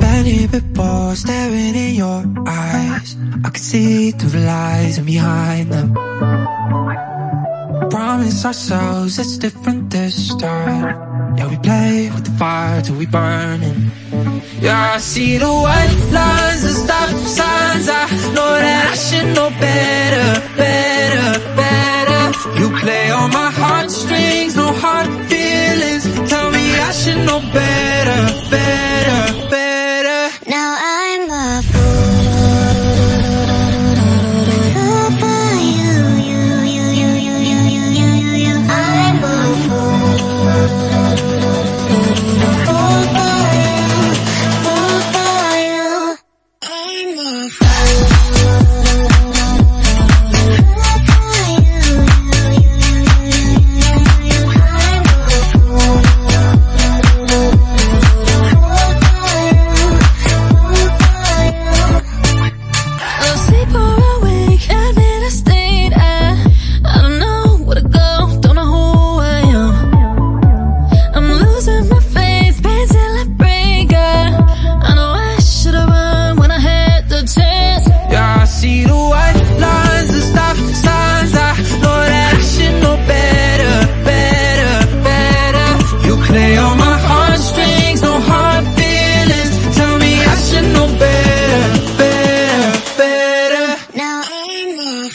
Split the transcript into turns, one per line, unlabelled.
Many people staring in your eyes. I can see through the lies and behind them. Promise ourselves it's different this time. Yeah, we play with the fire till we burning Yeah, I see the white lines, the stop signs. I know that I should know better perfect. see the white lines, the stop signs. I know that I should know better, better, better. You play on my heartstrings, no hard feelings. Tell me I should know better, better, better.
Now I'm not